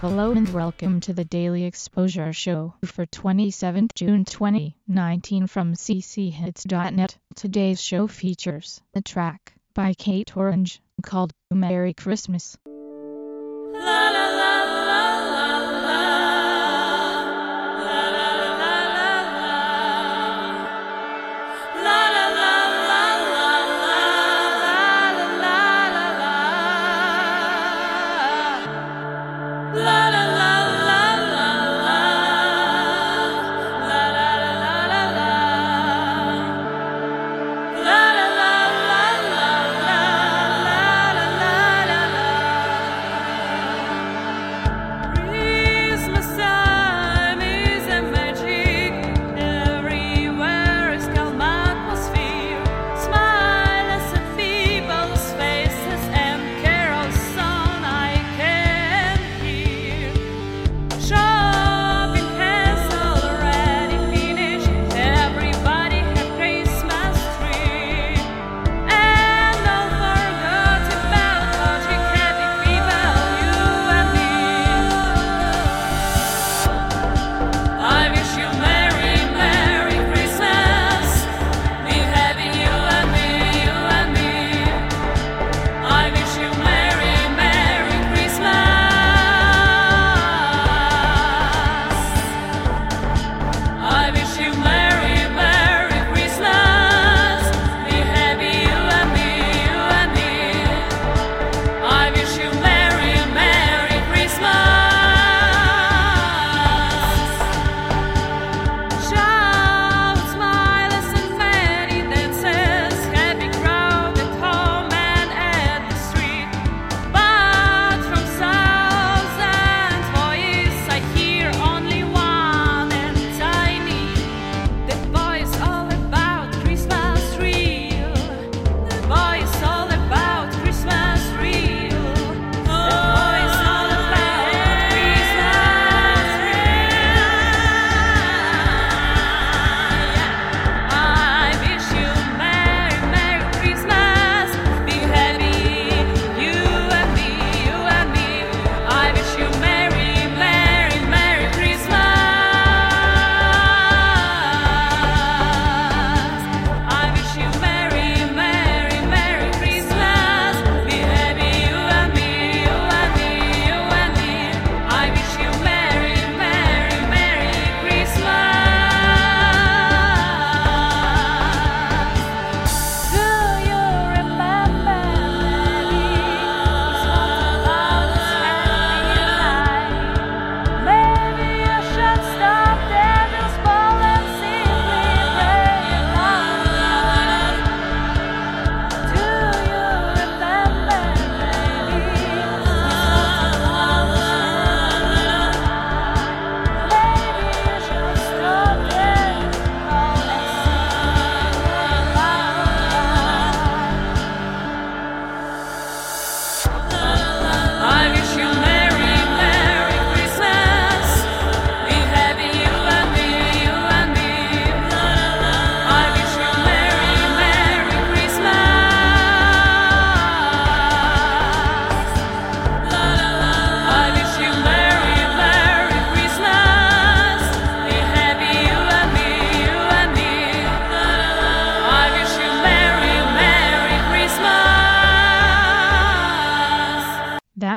Hello and welcome to the Daily Exposure Show for 27th June 2019 from cchits.net. Today's show features a track by Kate Orange called Merry. Christmas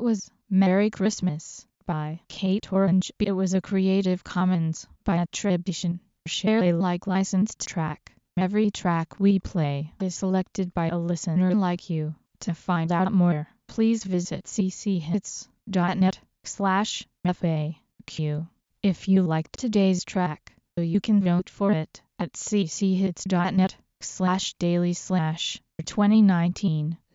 That was Merry Christmas by Kate Orange. It was a Creative Commons by attribution. Share Alike licensed track. Every track we play is selected by a listener like you. To find out more, please visit cchits.net slash FAQ. If you liked today's track, you can vote for it at cchits.net slash daily slash 2019